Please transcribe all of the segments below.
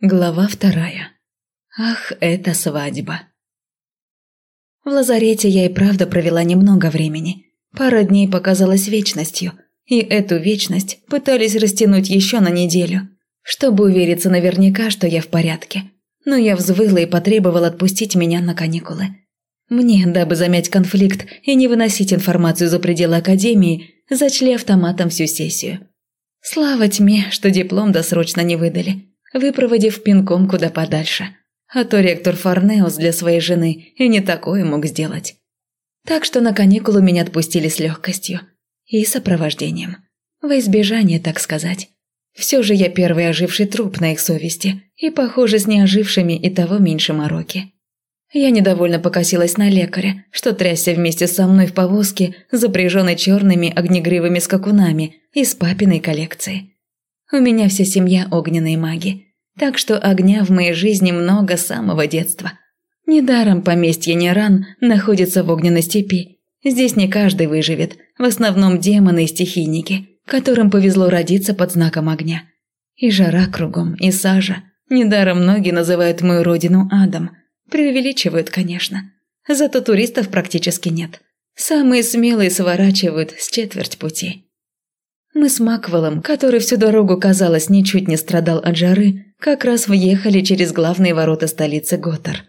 Глава вторая. Ах, это свадьба. В лазарете я и правда провела немного времени. Пара дней показалась вечностью, и эту вечность пытались растянуть еще на неделю, чтобы увериться наверняка, что я в порядке. Но я взвыла и потребовала отпустить меня на каникулы. Мне, дабы замять конфликт и не выносить информацию за пределы академии, зачли автоматом всю сессию. Слава тьме, что диплом досрочно не выдали выпроводив пинком куда подальше. А то ректор Фарнеус для своей жены и не такое мог сделать. Так что на каникулы меня отпустили с легкостью. И сопровождением. Во избежание, так сказать. Все же я первый оживший труп на их совести, и, похоже, с неожившими и того меньше мороки. Я недовольно покосилась на лекаря, что трясся вместе со мной в повозке, запряженной черными огнегривыми скакунами из папиной коллекции. У меня вся семья огненные маги, так что огня в моей жизни много с самого детства. Недаром поместье Неран находится в огненной степи. Здесь не каждый выживет, в основном демоны и стихийники, которым повезло родиться под знаком огня. И жара кругом, и сажа. Недаром многие называют мою родину адом. Преувеличивают, конечно. Зато туристов практически нет. Самые смелые сворачивают с четверть пути. Мы с Маквеллом, который всю дорогу, казалось, ничуть не страдал от жары, как раз въехали через главные ворота столицы Готар.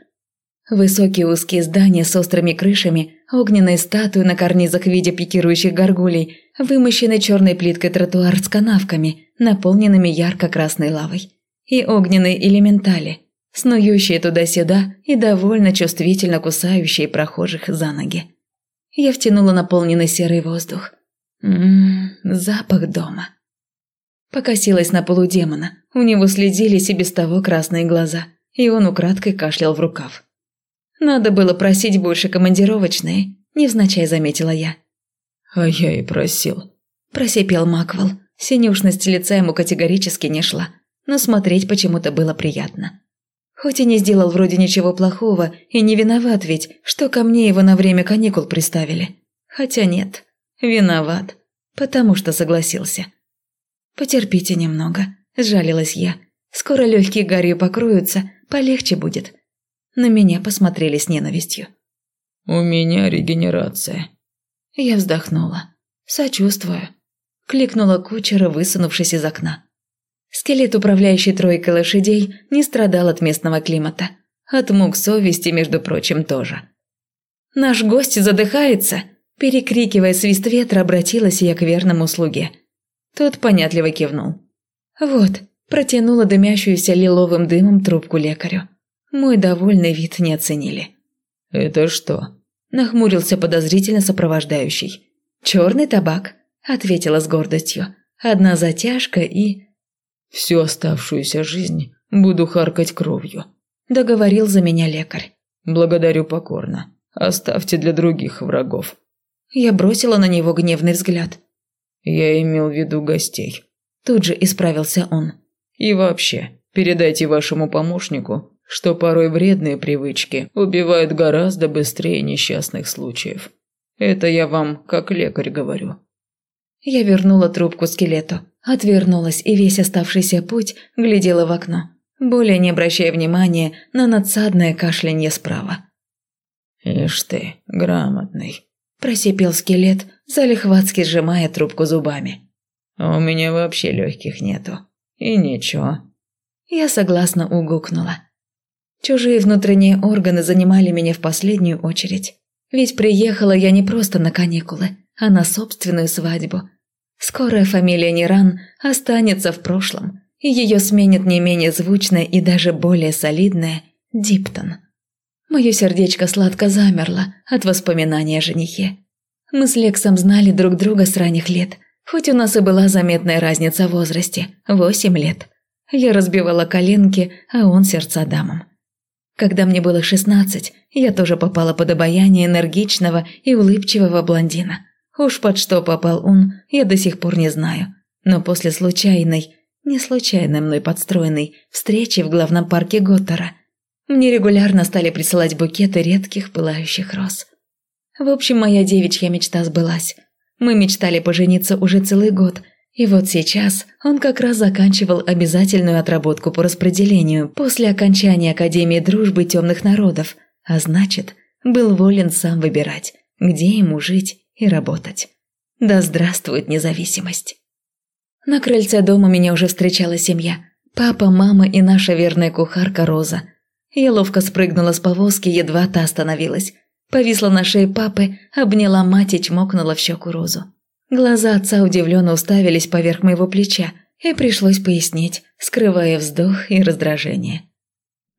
Высокие узкие здания с острыми крышами, огненные статуи на карнизах в виде пикирующих горгулей, вымощенный черной плиткой тротуар с канавками, наполненными ярко-красной лавой. И огненные элементали, снующие туда-сюда и довольно чувствительно кусающие прохожих за ноги. Я втянула наполненный серый воздух – Ммм, запах дома. Покосилась на полудемона. У него следились и без того красные глаза, и он украдкой кашлял в рукав. Надо было просить больше командировочные, невзначай заметила я. А я и просил. Просипел Маквел. Синюшность лица ему категорически не шла, но смотреть почему-то было приятно. Хоть и не сделал вроде ничего плохого, и не виноват ведь, что ко мне его на время каникул приставили. Хотя нет, Виноват, потому что согласился. Потерпите немного, сжалилась я. Скоро легкие гарью покроются, полегче будет. На меня посмотрели с ненавистью. У меня регенерация. Я вздохнула. Сочувствую. Кликнула кучера, высунувшись из окна. Скелет, управляющий тройкой лошадей, не страдал от местного климата. От мук совести, между прочим, тоже. «Наш гость задыхается!» Перекрикивая свист ветра, обратилась я к верному слуге. Тот понятливо кивнул. «Вот», протянула дымящуюся лиловым дымом трубку лекарю. Мой довольный вид не оценили. «Это что?» – нахмурился подозрительно сопровождающий. «Черный табак», – ответила с гордостью. «Одна затяжка и...» «Всю оставшуюся жизнь буду харкать кровью», – договорил за меня лекарь. «Благодарю покорно. Оставьте для других врагов». Я бросила на него гневный взгляд. «Я имел в виду гостей». Тут же исправился он. «И вообще, передайте вашему помощнику, что порой вредные привычки убивают гораздо быстрее несчастных случаев. Это я вам как лекарь говорю». Я вернула трубку скелету, отвернулась и весь оставшийся путь глядела в окно, более не обращая внимания на надсадное кашлянье справа. «Ишь ты, грамотный», Просипел скелет, залихватски сжимая трубку зубами. «А «У меня вообще легких нету. И ничего». Я согласно угукнула. Чужие внутренние органы занимали меня в последнюю очередь. Ведь приехала я не просто на каникулы, а на собственную свадьбу. Скорая фамилия Ниран останется в прошлом, и ее сменит не менее звучная и даже более солидная Диптон. Мое сердечко сладко замерло от воспоминания о женихе. Мы с Лексом знали друг друга с ранних лет, хоть у нас и была заметная разница в возрасте – восемь лет. Я разбивала коленки, а он сердца дамам. Когда мне было шестнадцать, я тоже попала под обаяние энергичного и улыбчивого блондина. Уж под что попал он, я до сих пор не знаю. Но после случайной, не случайной мной подстроенной встречи в главном парке Готтера мне регулярно стали присылать букеты редких пылающих роз. В общем, моя девичья мечта сбылась. Мы мечтали пожениться уже целый год, И вот сейчас он как раз заканчивал обязательную отработку по распределению после окончания Академии дружбы темных народов, а значит, был волен сам выбирать, где ему жить и работать. Да здравствует независимость. На крыльце дома меня уже встречала семья. Папа, мама и наша верная кухарка Роза. Я ловко спрыгнула с повозки, едва та остановилась. Повисла на шее папы, обняла мать и чмокнула в щеку Розу. Глаза отца удивленно уставились поверх моего плеча, и пришлось пояснить, скрывая вздох и раздражение.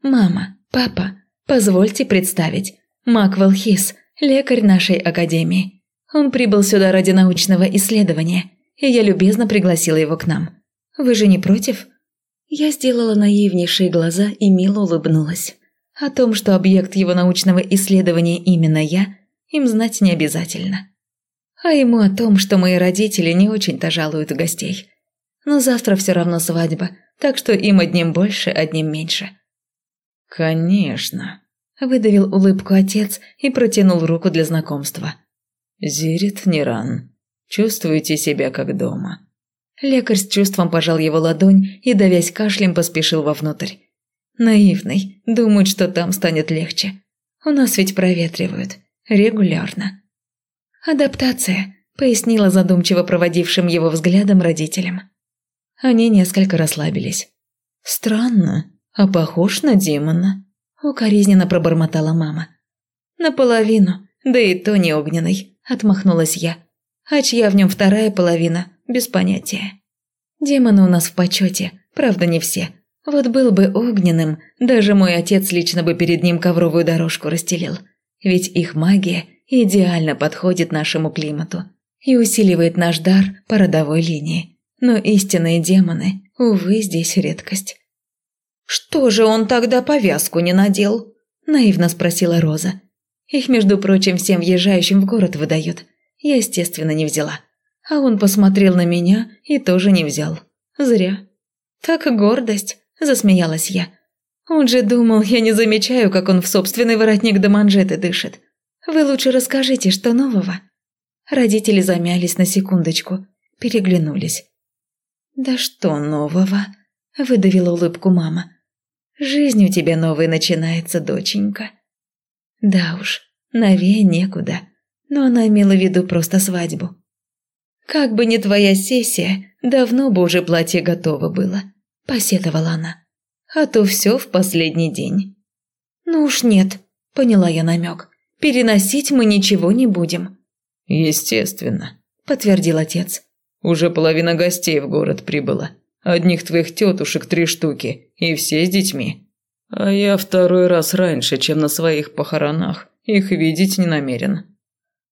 «Мама, папа, позвольте представить. Маквел Хис, лекарь нашей академии. Он прибыл сюда ради научного исследования, и я любезно пригласила его к нам. Вы же не против?» Я сделала наивнейшие глаза и мило улыбнулась. О том, что объект его научного исследования именно я, им знать не обязательно а ему о том, что мои родители не очень-то жалуют гостей. Но завтра все равно свадьба, так что им одним больше, одним меньше. «Конечно», – выдавил улыбку отец и протянул руку для знакомства. «Зирит Ниран, чувствуете себя как дома». Лекарь с чувством пожал его ладонь и, давясь кашлем, поспешил вовнутрь. Наивный, думает, что там станет легче. У нас ведь проветривают. Регулярно. «Адаптация», – пояснила задумчиво проводившим его взглядом родителям. Они несколько расслабились. «Странно, а похож на демона», – укоризненно пробормотала мама. «Наполовину, да и то не огненный», – отмахнулась я. «А чья в нем вторая половина, без понятия». «Демоны у нас в почете, правда не все. Вот был бы огненным, даже мой отец лично бы перед ним ковровую дорожку расстелил. Ведь их магия – идеально подходит нашему климату и усиливает наш дар по родовой линии. Но истинные демоны, увы, здесь редкость. «Что же он тогда повязку не надел?» – наивно спросила Роза. Их, между прочим, всем въезжающим в город выдают. Я, естественно, не взяла. А он посмотрел на меня и тоже не взял. Зря. «Так гордость», – засмеялась я. «Он же думал, я не замечаю, как он в собственный воротник до манжеты дышит. Вы лучше расскажите, что нового?» Родители замялись на секундочку, переглянулись. «Да что нового?» – выдавила улыбку мама. «Жизнь у тебя новая начинается, доченька». Да уж, новее некуда, но она имела в виду просто свадьбу. «Как бы не твоя сессия, давно бы уже платье готово было», – посетовала она. «А то все в последний день». «Ну уж нет», – поняла я намек. Переносить мы ничего не будем». «Естественно», – подтвердил отец. «Уже половина гостей в город прибыла. Одних твоих тетушек три штуки, и все с детьми. А я второй раз раньше, чем на своих похоронах, их видеть не намерен».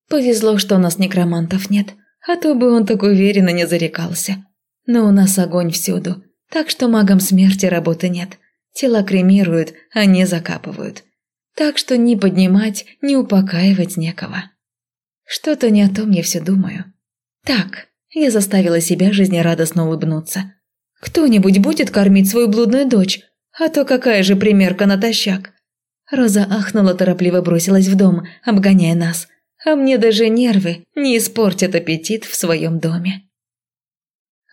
«Повезло, что у нас некромантов нет, а то бы он так уверенно не зарекался. Но у нас огонь всюду, так что магам смерти работы нет. Тела кремируют, а не закапывают так что ни поднимать, ни упокаивать некого. Что-то не о том я все думаю. Так, я заставила себя жизнерадостно улыбнуться. Кто-нибудь будет кормить свою блудную дочь, а то какая же примерка натощак. Роза ахнула, торопливо бросилась в дом, обгоняя нас. А мне даже нервы не испортят аппетит в своем доме.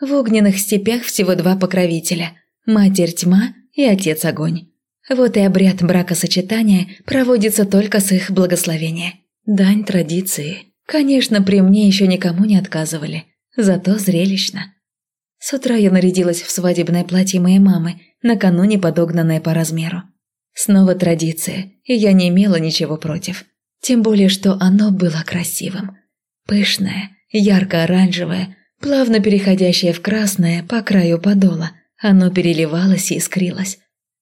В огненных степях всего два покровителя – Матерь Тьма и Отец Огонь. Вот и обряд бракосочетания проводится только с их благословения. Дань традиции. Конечно, при мне еще никому не отказывали. Зато зрелищно. С утра я нарядилась в свадебное платье моей мамы, накануне подогнанное по размеру. Снова традиция, и я не имела ничего против. Тем более, что оно было красивым. Пышное, ярко-оранжевое, плавно переходящее в красное по краю подола. Оно переливалось и искрилось.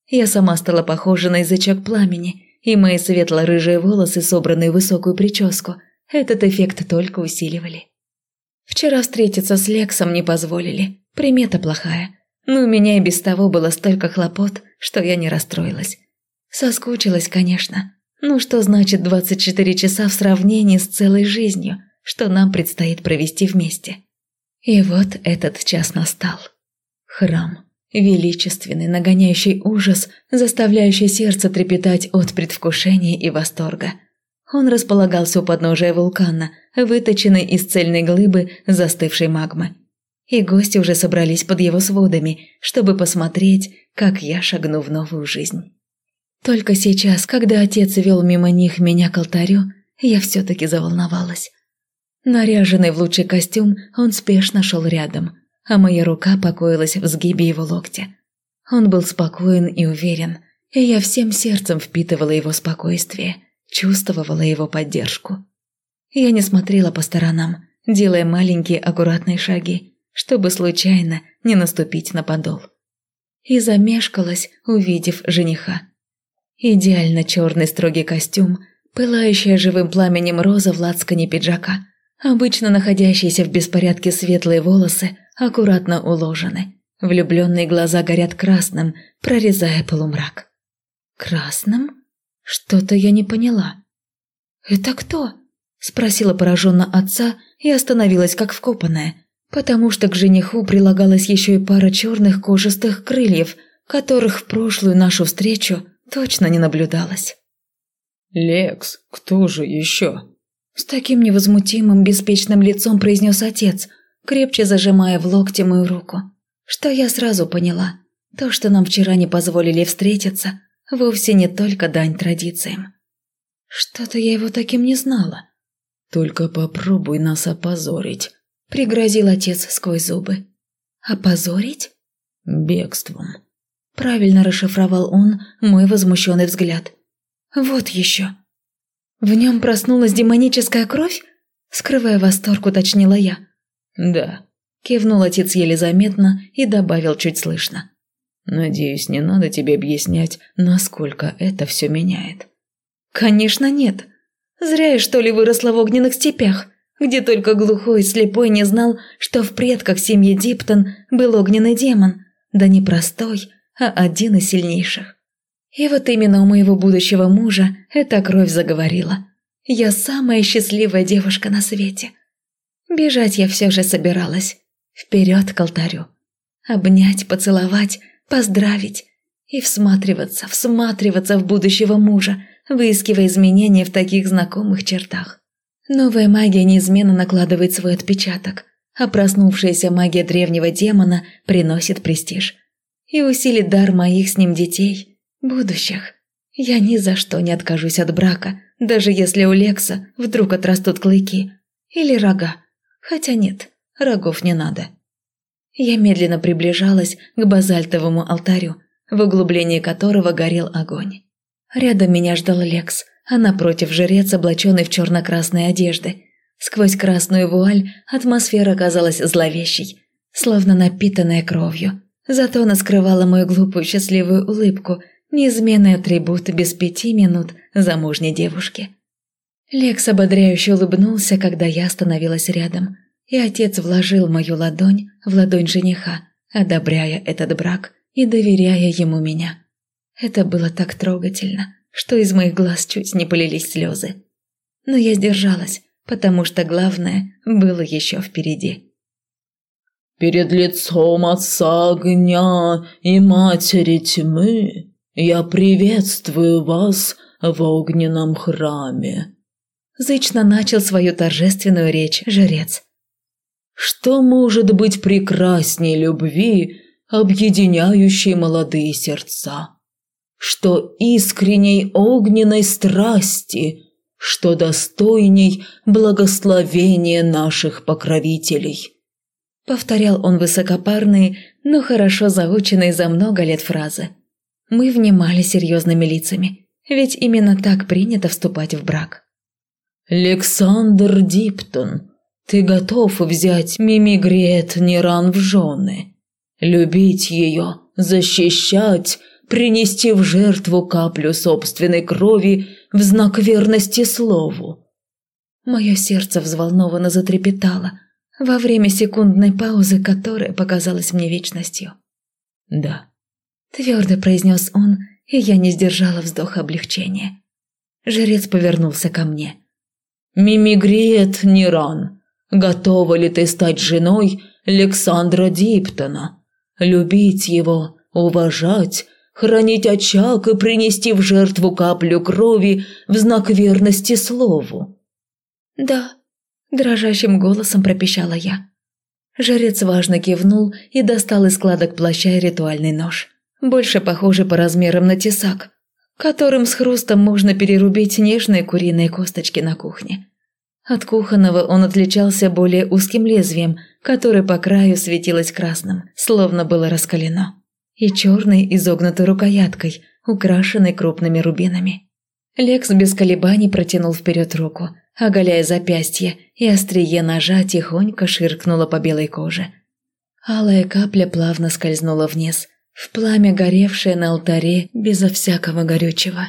Я сама стала похожа на язычок пламени, и мои светло-рыжие волосы, собранные в высокую прическу, этот эффект только усиливали. Вчера встретиться с Лексом не позволили, примета плохая, но у меня и без того было столько хлопот, что я не расстроилась. Соскучилась, конечно. Ну что значит 24 часа в сравнении с целой жизнью, что нам предстоит провести вместе? И вот этот час настал. Храм величественный, нагоняющий ужас, заставляющий сердце трепетать от предвкушения и восторга. Он располагался у подножия вулкана, выточенный из цельной глыбы застывшей магмы. и гости уже собрались под его сводами, чтобы посмотреть, как я шагну в новую жизнь. Только сейчас, когда отец вел мимо них меня к алтарю, я все-таки заволновалась. Наряженный в лучший костюм, он спешно шел рядом, а моя рука покоилась в сгибе его локтя. Он был спокоен и уверен, и я всем сердцем впитывала его спокойствие, чувствовала его поддержку. Я не смотрела по сторонам, делая маленькие аккуратные шаги, чтобы случайно не наступить на подол. И замешкалась, увидев жениха. Идеально черный строгий костюм, пылающая живым пламенем роза в лацкане пиджака, обычно находящиеся в беспорядке светлые волосы аккуратно уложены. Влюбленные глаза горят красным, прорезая полумрак. Красным? Что-то я не поняла. «Это кто?» – спросила пораженно отца и остановилась как вкопанная, потому что к жениху прилагалась еще и пара черных кожистых крыльев, которых в прошлую нашу встречу точно не наблюдалось. «Лекс, кто же еще?» С таким невозмутимым, беспечным лицом произнес отец, крепче зажимая в локте мою руку. Что я сразу поняла. То, что нам вчера не позволили встретиться, вовсе не только дань традициям. Что-то я его таким не знала. «Только попробуй нас опозорить», – пригрозил отец сквозь зубы. «Опозорить?» «Бегством», – правильно расшифровал он мой возмущенный взгляд. «Вот еще». «В нем проснулась демоническая кровь?» Скрывая восторг, уточнила я. «Да», – кивнул отец еле заметно и добавил чуть слышно. «Надеюсь, не надо тебе объяснять, насколько это все меняет». «Конечно нет. Зря я, что ли, выросла в огненных степях, где только глухой и слепой не знал, что в предках семьи Диптон был огненный демон, да не простой, а один из сильнейших. И вот именно у моего будущего мужа эта кровь заговорила. Я самая счастливая девушка на свете. Бежать я все же собиралась. Вперед к алтарю. Обнять, поцеловать, поздравить. И всматриваться, всматриваться в будущего мужа, выискивая изменения в таких знакомых чертах. Новая магия неизменно накладывает свой отпечаток, а проснувшаяся магия древнего демона приносит престиж. И усилит дар моих с ним детей – будущих. Я ни за что не откажусь от брака, даже если у Лекса вдруг отрастут клыки. Или рога. Хотя нет, рогов не надо. Я медленно приближалась к базальтовому алтарю, в углублении которого горел огонь. Рядом меня ждал Лекс, а напротив жрец, облаченный в черно-красные одежды. Сквозь красную вуаль атмосфера казалась зловещей, словно напитанная кровью. Зато она скрывала мою глупую счастливую улыбку – неизменный атрибут без пяти минут замужней девушки. Лекс ободряюще улыбнулся, когда я остановилась рядом, и отец вложил мою ладонь в ладонь жениха, одобряя этот брак и доверяя ему меня. Это было так трогательно, что из моих глаз чуть не полились слезы. Но я сдержалась, потому что главное было еще впереди. «Перед лицом отца огня и матери тьмы «Я приветствую вас в огненном храме», – зычно начал свою торжественную речь жрец. «Что может быть прекрасней любви, объединяющей молодые сердца? Что искренней огненной страсти, что достойней благословения наших покровителей?» Повторял он высокопарные, но хорошо заученные за много лет фразы. Мы внимали серьезными лицами, ведь именно так принято вступать в брак. «Александр Диптон, ты готов взять Мимигрет Неран в жены? Любить ее, защищать, принести в жертву каплю собственной крови в знак верности слову?» Мое сердце взволнованно затрепетало во время секундной паузы, которая показалась мне вечностью. «Да», Твердо произнес он, и я не сдержала вздоха облегчения. Жрец повернулся ко мне. «Мимигриет Ниран, готова ли ты стать женой Александра Диптона? Любить его, уважать, хранить очаг и принести в жертву каплю крови в знак верности слову?» «Да», – дрожащим голосом пропищала я. Жрец важно кивнул и достал из складок плаща ритуальный нож. Больше похожий по размерам на тесак, которым с хрустом можно перерубить нежные куриные косточки на кухне. От кухонного он отличался более узким лезвием, которое по краю светилось красным, словно было раскалено, и черной изогнутой рукояткой, украшенной крупными рубинами. Лекс без колебаний протянул вперед руку, оголяя запястье, и острие ножа тихонько ширкнуло по белой коже. Алая капля плавно скользнула вниз, в пламя, горевшее на алтаре безо всякого горючего.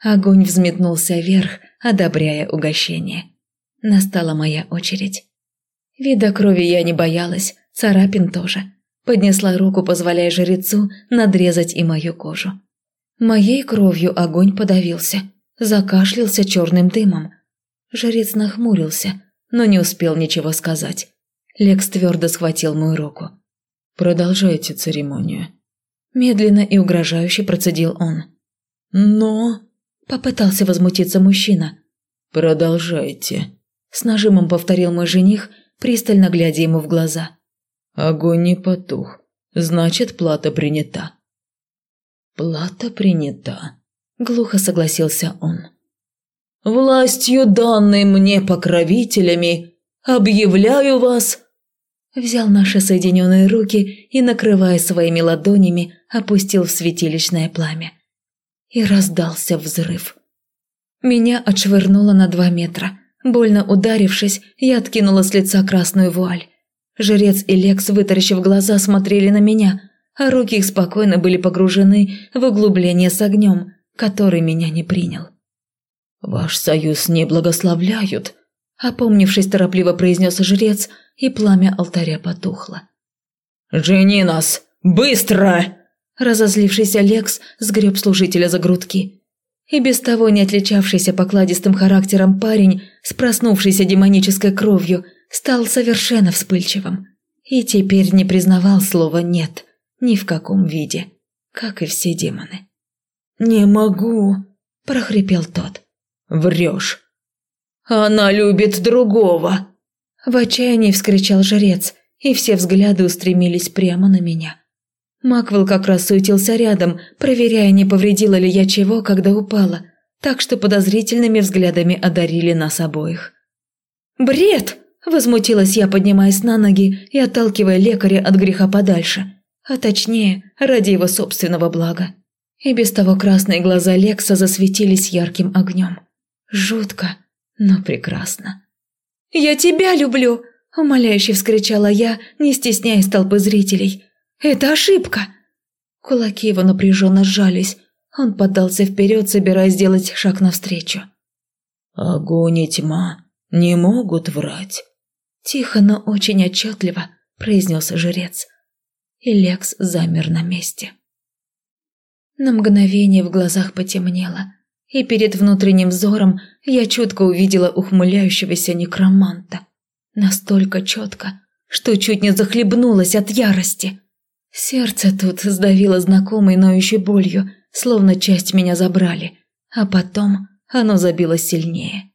Огонь взметнулся вверх, одобряя угощение. Настала моя очередь. Вида крови я не боялась, царапин тоже. Поднесла руку, позволяя жрецу надрезать и мою кожу. Моей кровью огонь подавился, закашлялся черным дымом. Жрец нахмурился, но не успел ничего сказать. Лекс твердо схватил мою руку. «Продолжайте церемонию». Медленно и угрожающе процедил он. «Но...» – попытался возмутиться мужчина. «Продолжайте», с нажимом повторил мой жених, пристально глядя ему в глаза. Огонь не потух. Значит, плата принята. Плата принята, глухо согласился он. Властью данной мне покровителями объявляю вас Взял наши соединенные руки и, накрывая своими ладонями, опустил в святилищное пламя. И раздался взрыв. Меня отшвырнуло на два метра. Больно ударившись, я откинула с лица красную вуаль. Жрец и Лекс, вытаращив глаза, смотрели на меня, а руки их спокойно были погружены в углубление с огнем, который меня не принял. «Ваш союз не благословляют», – опомнившись, торопливо произнес жрец, и пламя алтаря потухло. «Жени нас! Быстро!» Разозлившийся Лекс сгреб служителя за грудки. И без того не отличавшийся покладистым характером парень с проснувшейся демонической кровью стал совершенно вспыльчивым. И теперь не признавал слова «нет» ни в каком виде, как и все демоны. «Не могу», – прохрипел тот. «Врешь. Она любит другого!» В отчаянии вскричал жрец, и все взгляды устремились прямо на меня. Маквел как раз суетился рядом, проверяя, не повредила ли я чего, когда упала, так что подозрительными взглядами одарили нас обоих. «Бред!» – возмутилась я, поднимаясь на ноги и отталкивая лекаря от греха подальше, а точнее, ради его собственного блага. И без того красные глаза Лекса засветились ярким огнем. Жутко, но прекрасно. «Я тебя люблю!» – умоляюще вскричала я, не стесняясь толпы зрителей – это ошибка!» Кулаки его напряженно сжались. Он поддался вперед, собираясь сделать шаг навстречу. «Огонь и тьма не могут врать», – тихо, но очень отчетливо произнес жрец. И Лекс замер на месте. На мгновение в глазах потемнело, и перед внутренним взором я чутко увидела ухмыляющегося некроманта. Настолько четко, что чуть не захлебнулась от ярости. Сердце тут сдавило знакомой ноющей болью, словно часть меня забрали, а потом оно забилось сильнее.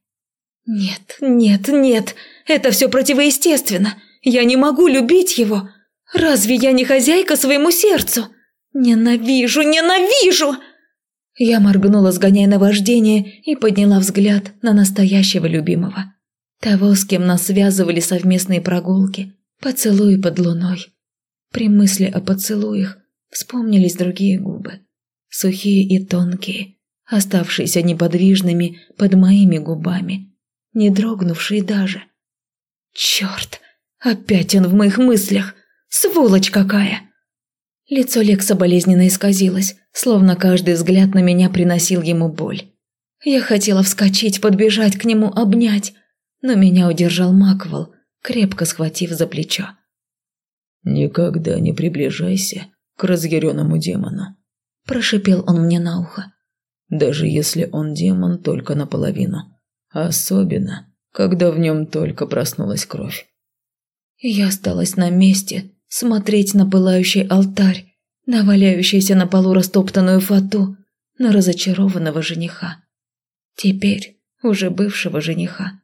«Нет, нет, нет, это все противоестественно. Я не могу любить его. Разве я не хозяйка своему сердцу? Ненавижу, ненавижу!» Я моргнула, сгоняя наваждение, и подняла взгляд на настоящего любимого. Того, с кем нас связывали совместные прогулки, поцелуи под луной, при мысли о поцелуях вспомнились другие губы, сухие и тонкие, оставшиеся неподвижными под моими губами, не дрогнувшие даже. Черт, опять он в моих мыслях, сволочь какая! Лицо Лекса болезненно исказилось, словно каждый взгляд на меня приносил ему боль. Я хотела вскочить, подбежать к нему, обнять, но меня удержал Маквел, крепко схватив за плечо. «Никогда не приближайся к разъяренному демону», – прошипел он мне на ухо. «Даже если он демон только наполовину. Особенно, когда в нем только проснулась кровь». Я осталась на месте, смотреть на пылающий алтарь, на валяющуюся на полу растоптанную фату, на разочарованного жениха. Теперь уже бывшего жениха,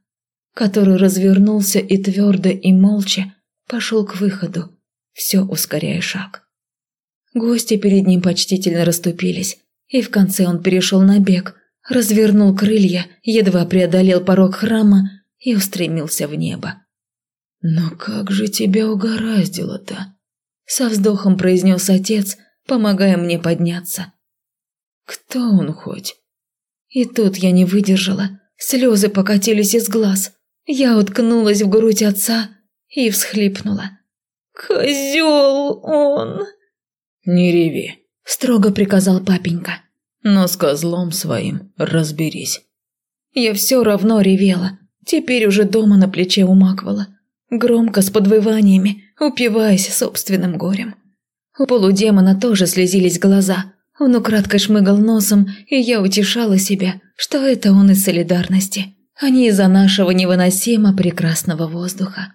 который развернулся и твердо и молча пошел к выходу, все ускоряя шаг. Гости перед ним почтительно расступились, и в конце он перешел на бег, развернул крылья, едва преодолел порог храма и устремился в небо. «Но как же тебя угораздило-то?» – со вздохом произнес отец, помогая мне подняться. «Кто он хоть?» И тут я не выдержала, слезы покатились из глаз. Я уткнулась в грудь отца и всхлипнула. «Козел он!» «Не реви», – строго приказал папенька. «Но с козлом своим разберись». Я все равно ревела, теперь уже дома на плече умакивала, громко с подвываниями, упиваясь собственным горем. У полудемона тоже слезились глаза. Он украдкой шмыгал носом, и я утешала себя, что это он из солидарности, а не из-за нашего невыносимо прекрасного воздуха.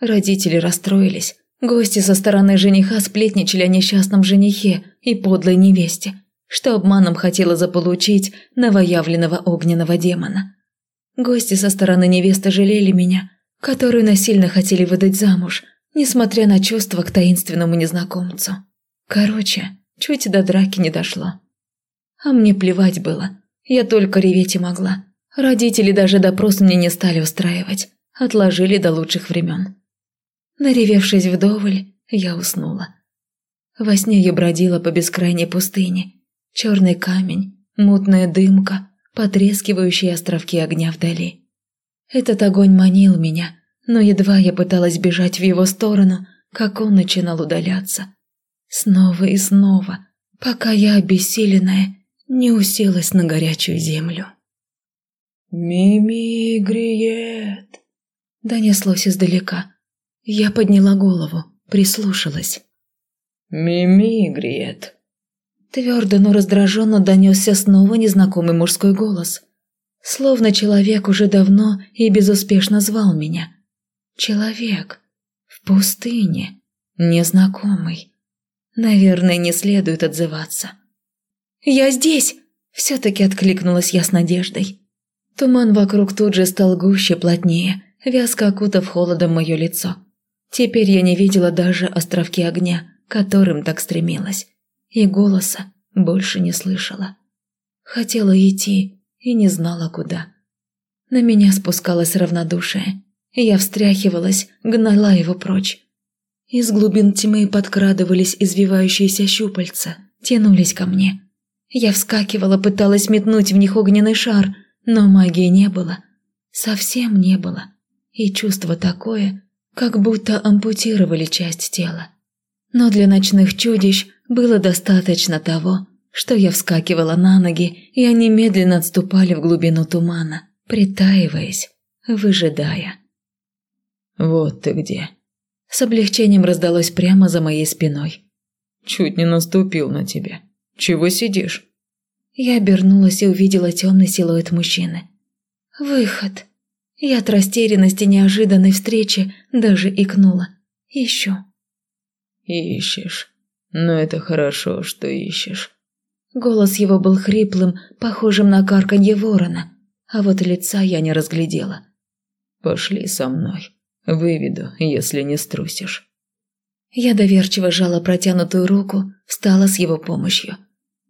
Родители расстроились. Гости со стороны жениха сплетничали о несчастном женихе и подлой невесте, что обманом хотела заполучить новоявленного огненного демона. Гости со стороны невесты жалели меня, которую насильно хотели выдать замуж, несмотря на чувства к таинственному незнакомцу. Короче, чуть до драки не дошло. А мне плевать было, я только реветь и могла. Родители даже допрос мне не стали устраивать, отложили до лучших времен. Наревевшись вдоволь, я уснула. Во сне я бродила по бескрайней пустыне. Черный камень, мутная дымка, потрескивающие островки огня вдали. Этот огонь манил меня, но едва я пыталась бежать в его сторону, как он начинал удаляться. Снова и снова, пока я, обессиленная, не уселась на горячую землю. «Мими греет», — донеслось издалека. Я подняла голову, прислушалась. «Мими греет». Твердо, но раздраженно донесся снова незнакомый мужской голос. Словно человек уже давно и безуспешно звал меня. Человек. В пустыне. Незнакомый. Наверное, не следует отзываться. «Я здесь!» – все-таки откликнулась я с надеждой. Туман вокруг тут же стал гуще, плотнее, вязко окутав холодом мое лицо. Теперь я не видела даже островки огня, которым так стремилась, и голоса больше не слышала. Хотела идти и не знала куда. На меня спускалось равнодушие, я встряхивалась, гнала его прочь. Из глубин тьмы подкрадывались извивающиеся щупальца, тянулись ко мне. Я вскакивала, пыталась метнуть в них огненный шар, но магии не было. Совсем не было. И чувство такое, как будто ампутировали часть тела. Но для ночных чудищ было достаточно того, что я вскакивала на ноги, и они медленно отступали в глубину тумана, притаиваясь, выжидая. «Вот ты где!» С облегчением раздалось прямо за моей спиной. «Чуть не наступил на тебя. Чего сидишь?» Я обернулась и увидела темный силуэт мужчины. «Выход!» Я от растерянности неожиданной встречи даже икнула. «Ищу». «Ищешь. Но это хорошо, что ищешь». Голос его был хриплым, похожим на карканье ворона, а вот лица я не разглядела. «Пошли со мной. Выведу, если не струсишь». Я доверчиво жала протянутую руку, встала с его помощью.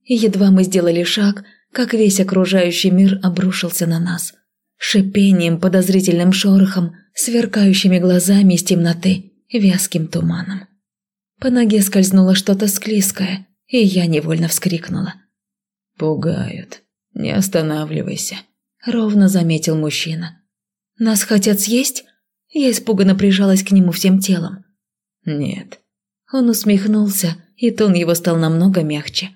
И едва мы сделали шаг, как весь окружающий мир обрушился на нас – шипением, подозрительным шорохом, сверкающими глазами из темноты, вязким туманом. По ноге скользнуло что-то склизкое, и я невольно вскрикнула. «Пугают. Не останавливайся», — ровно заметил мужчина. «Нас хотят съесть?» Я испуганно прижалась к нему всем телом. «Нет». Он усмехнулся, и тон его стал намного мягче.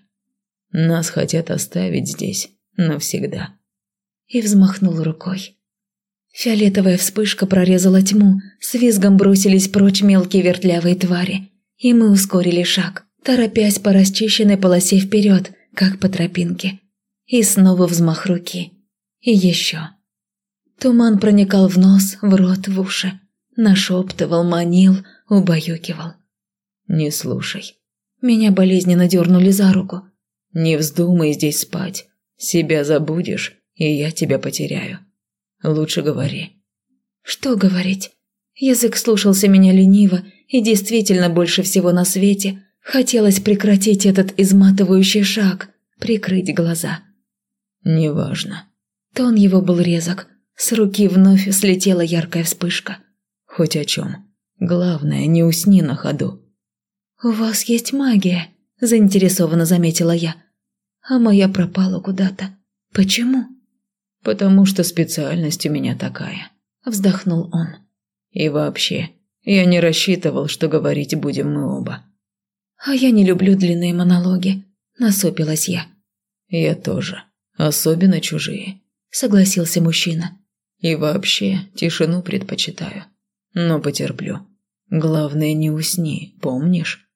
«Нас хотят оставить здесь навсегда» и взмахнул рукой. Фиолетовая вспышка прорезала тьму, с визгом бросились прочь мелкие вертлявые твари, и мы ускорили шаг, торопясь по расчищенной полосе вперед, как по тропинке. И снова взмах руки. И еще. Туман проникал в нос, в рот, в уши. Нашептывал, манил, убаюкивал. «Не слушай». Меня болезненно дернули за руку. «Не вздумай здесь спать. Себя забудешь, и я тебя потеряю. Лучше говори». «Что говорить?» Язык слушался меня лениво, и действительно больше всего на свете хотелось прекратить этот изматывающий шаг, прикрыть глаза. «Неважно». Тон его был резок, с руки вновь слетела яркая вспышка. «Хоть о чем. Главное, не усни на ходу». «У вас есть магия», – заинтересованно заметила я. «А моя пропала куда-то. Почему?» «Потому что специальность у меня такая», – вздохнул он. «И вообще, я не рассчитывал, что говорить будем мы оба». «А я не люблю длинные монологи», – насупилась я. «Я тоже. Особенно чужие», – согласился мужчина. «И вообще, тишину предпочитаю. Но потерплю. Главное, не усни, помнишь?»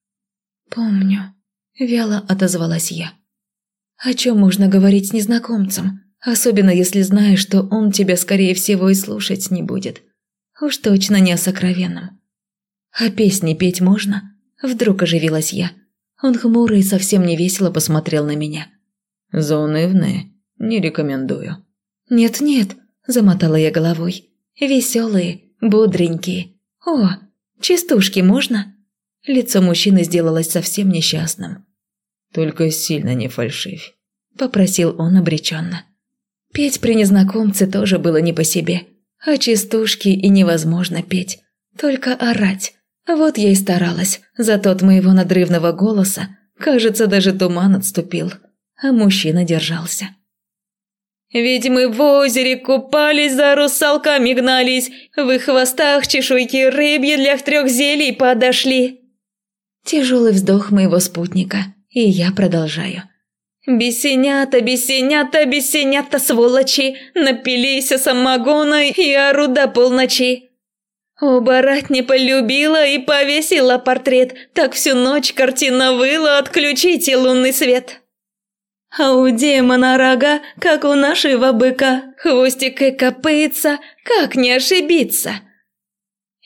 «Помню», – вяло отозвалась я. «О чем можно говорить с незнакомцем, особенно если знаешь, что он тебя, скорее всего, и слушать не будет? Уж точно не о сокровенном. А песни петь можно?» Вдруг оживилась я. Он хмурый и совсем не весело посмотрел на меня. «Заунывные? Не рекомендую». «Нет-нет», – замотала я головой. «Веселые, бодренькие. О, частушки можно?» Лицо мужчины сделалось совсем несчастным. «Только сильно не фальшивь», – попросил он обреченно. Петь при незнакомце тоже было не по себе. А частушки и невозможно петь, только орать. Вот я и старалась, зато от моего надрывного голоса, кажется, даже туман отступил, а мужчина держался. Ведь мы в озере купались, за русалками гнались, в их хвостах чешуйки рыбьи для трех зелий подошли. Тяжелый вздох моего спутника, и я продолжаю. «Бесенята, бесенята, бесенята, сволочи, напились самогона и ору до полночи. Не полюбила и повесила портрет, так всю ночь картина выла, отключите лунный свет». А у демона рога, как у нашего быка, хвостик и копытца, как не ошибиться?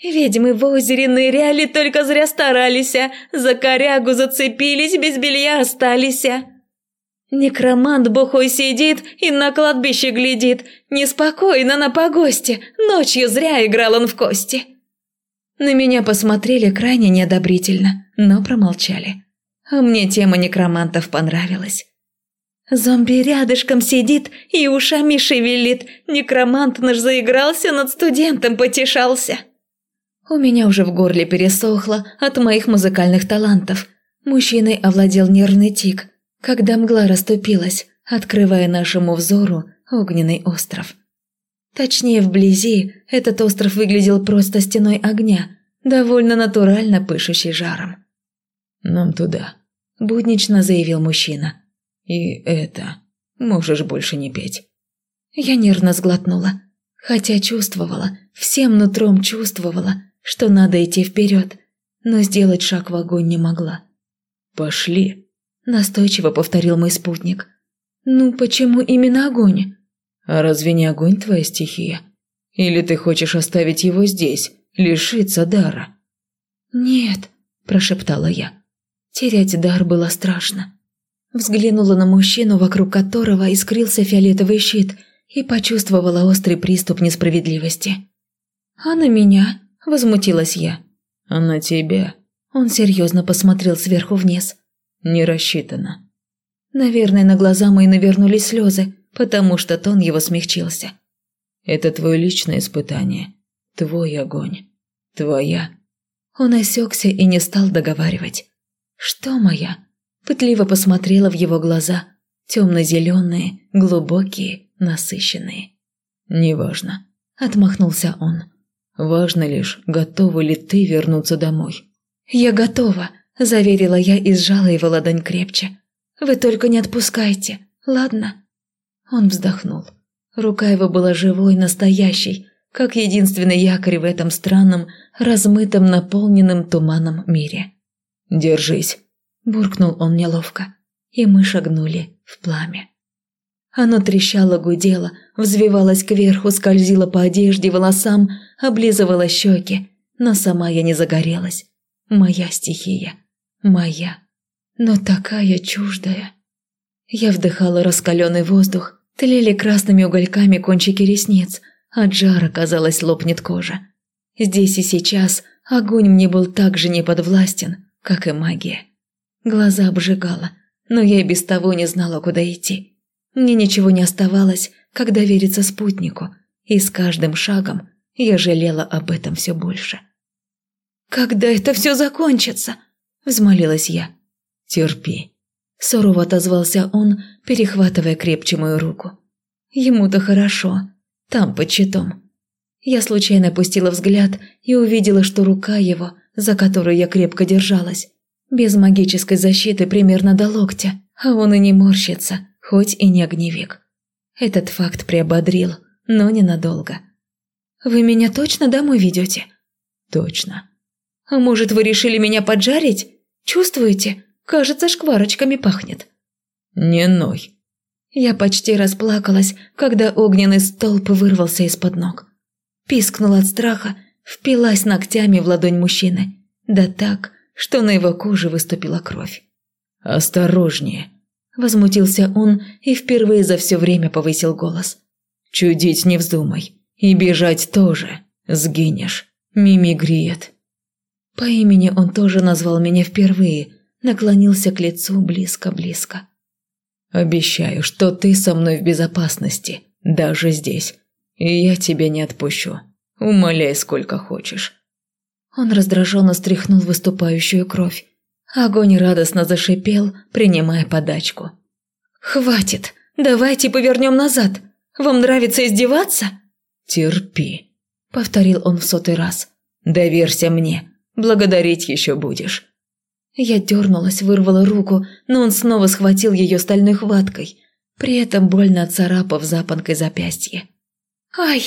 Ведьмы в озере ныряли, только зря старались, а за корягу зацепились, без белья остались. Некромант бухой сидит и на кладбище глядит, неспокойно на погосте, ночью зря играл он в кости. На меня посмотрели крайне неодобрительно, но промолчали. А мне тема некромантов понравилась. Зомби рядышком сидит и ушами шевелит, некромант наш заигрался, над студентом потешался. У меня уже в горле пересохло от моих музыкальных талантов. Мужчиной овладел нервный тик, когда мгла расступилась, открывая нашему взору огненный остров. Точнее, вблизи этот остров выглядел просто стеной огня, довольно натурально пышущей жаром. «Нам туда», – буднично заявил мужчина. «И это... Можешь больше не петь». Я нервно сглотнула, хотя чувствовала, всем нутром чувствовала, что надо идти вперед, но сделать шаг в огонь не могла. «Пошли», – настойчиво повторил мой спутник. «Ну, почему именно огонь?» «А разве не огонь твоя стихия? Или ты хочешь оставить его здесь, лишиться дара?» «Нет», – прошептала я. Терять дар было страшно. Взглянула на мужчину, вокруг которого искрился фиолетовый щит, и почувствовала острый приступ несправедливости. «А на меня?» – возмутилась я. «А на тебя?» Он серьезно посмотрел сверху вниз. «Не рассчитано». Наверное, на глаза мои навернулись слезы, потому что тон его смягчился. «Это твое личное испытание. Твой огонь. Твоя». Он осекся и не стал договаривать. «Что моя?» Пытливо посмотрела в его глаза. Темно-зеленые, глубокие, насыщенные. «Неважно», – отмахнулся он. Важно лишь, готова ли ты вернуться домой. Я готова, заверила я и сжала его ладонь крепче. Вы только не отпускайте, ладно? Он вздохнул. Рука его была живой, настоящей, как единственный якорь в этом странном, размытом, наполненном туманом мире. «Держись», – буркнул он неловко, и мы шагнули в пламя. Оно трещало, гудело, взвивалось кверху, скользило по одежде, волосам, облизывала щеки, но сама я не загорелась. Моя стихия. Моя. Но такая чуждая. Я вдыхала раскаленный воздух, тлели красными угольками кончики ресниц, от жара, казалось, лопнет кожа. Здесь и сейчас огонь мне был так же неподвластен, как и магия. Глаза обжигало, но я и без того не знала, куда идти. Мне ничего не оставалось, как довериться спутнику, и с каждым шагом я жалела об этом все больше. «Когда это все закончится?» – взмолилась я. «Терпи», – сурово отозвался он, перехватывая крепче мою руку. «Ему-то хорошо, там под щитом». Я случайно опустила взгляд и увидела, что рука его, за которую я крепко держалась, без магической защиты примерно до локтя, а он и не морщится, хоть и не огневик. Этот факт приободрил, но ненадолго. «Вы меня точно домой ведете?» «Точно». «А может, вы решили меня поджарить? Чувствуете? Кажется, шкварочками пахнет». «Не ной». Я почти расплакалась, когда огненный столб вырвался из-под ног. Пискнула от страха, впилась ногтями в ладонь мужчины. Да так, что на его коже выступила кровь. «Осторожнее!» – возмутился он и впервые за все время повысил голос. «Чудить не вздумай. И бежать тоже. Сгинешь. Мими греет». По имени он тоже назвал меня впервые, наклонился к лицу близко-близко. «Обещаю, что ты со мной в безопасности, даже здесь, и я тебя не отпущу. Умоляй сколько хочешь». Он раздраженно стряхнул выступающую кровь. Огонь радостно зашипел, принимая подачку. «Хватит! Давайте повернем назад! Вам нравится издеваться?» «Терпи», — повторил он в сотый раз. «Доверься мне. Благодарить еще будешь». Я дернулась, вырвала руку, но он снова схватил ее стальной хваткой, при этом больно царапав запонкой запястье. «Ай,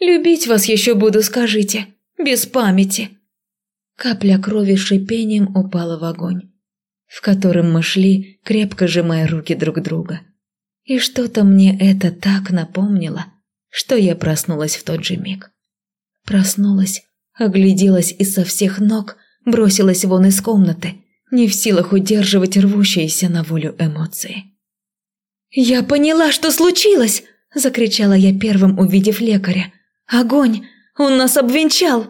любить вас еще буду, скажите, без памяти!» Капля крови шипением упала в огонь, в котором мы шли, крепко сжимая руки друг друга. И что-то мне это так напомнило, что я проснулась в тот же миг. Проснулась, огляделась и со всех ног бросилась вон из комнаты, не в силах удерживать рвущиеся на волю эмоции. «Я поняла, что случилось!» – закричала я первым, увидев лекаря. «Огонь! Он нас обвенчал!»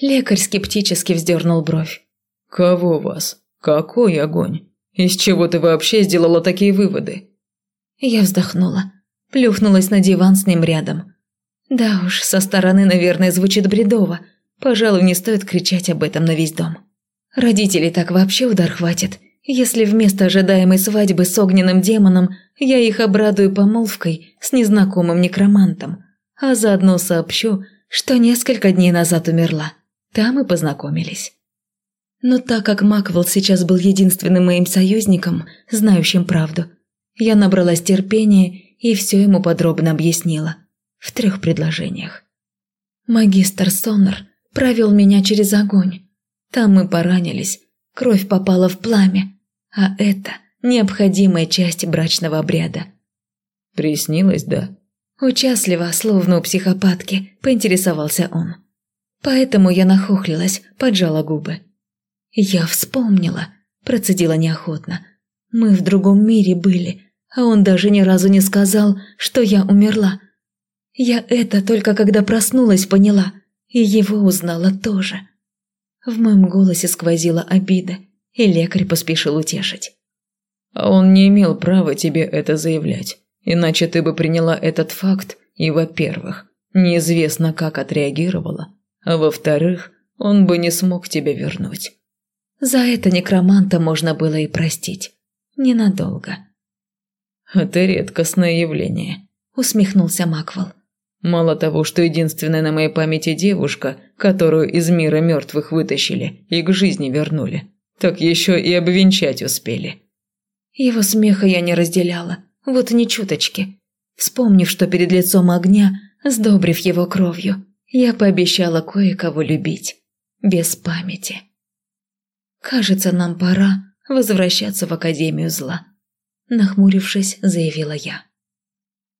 Лекарь скептически вздернул бровь. «Кого вас? Какой огонь? Из чего ты вообще сделала такие выводы?» Я вздохнула, плюхнулась на диван с ним рядом. Да уж, со стороны, наверное, звучит бредово. Пожалуй, не стоит кричать об этом на весь дом. Родителей так вообще удар хватит, если вместо ожидаемой свадьбы с огненным демоном я их обрадую помолвкой с незнакомым некромантом, а заодно сообщу, что несколько дней назад умерла. Там и познакомились. Но так как Маквелл сейчас был единственным моим союзником, знающим правду, я набралась терпения и все ему подробно объяснила. В трех предложениях. Магистр Соннер провел меня через огонь. Там мы поранились, кровь попала в пламя, а это необходимая часть брачного обряда. «Приснилось, да?» Участливо, словно у психопатки, поинтересовался он. Поэтому я нахохлилась, поджала губы. «Я вспомнила», – процедила неохотно. «Мы в другом мире были, а он даже ни разу не сказал, что я умерла. Я это только когда проснулась поняла, и его узнала тоже». В моем голосе сквозила обида, и лекарь поспешил утешить. «А он не имел права тебе это заявлять, иначе ты бы приняла этот факт и, во-первых, неизвестно как отреагировала, а во-вторых, он бы не смог тебя вернуть. За это некроманта можно было и простить. Ненадолго. «Это редкостное явление», – усмехнулся Маквел. «Мало того, что единственная на моей памяти девушка, которую из мира мертвых вытащили и к жизни вернули, так еще и обвенчать успели». Его смеха я не разделяла, вот ни чуточки. Вспомнив, что перед лицом огня, сдобрив его кровью, я пообещала кое-кого любить. Без памяти. «Кажется, нам пора возвращаться в Академию зла», – нахмурившись, заявила я.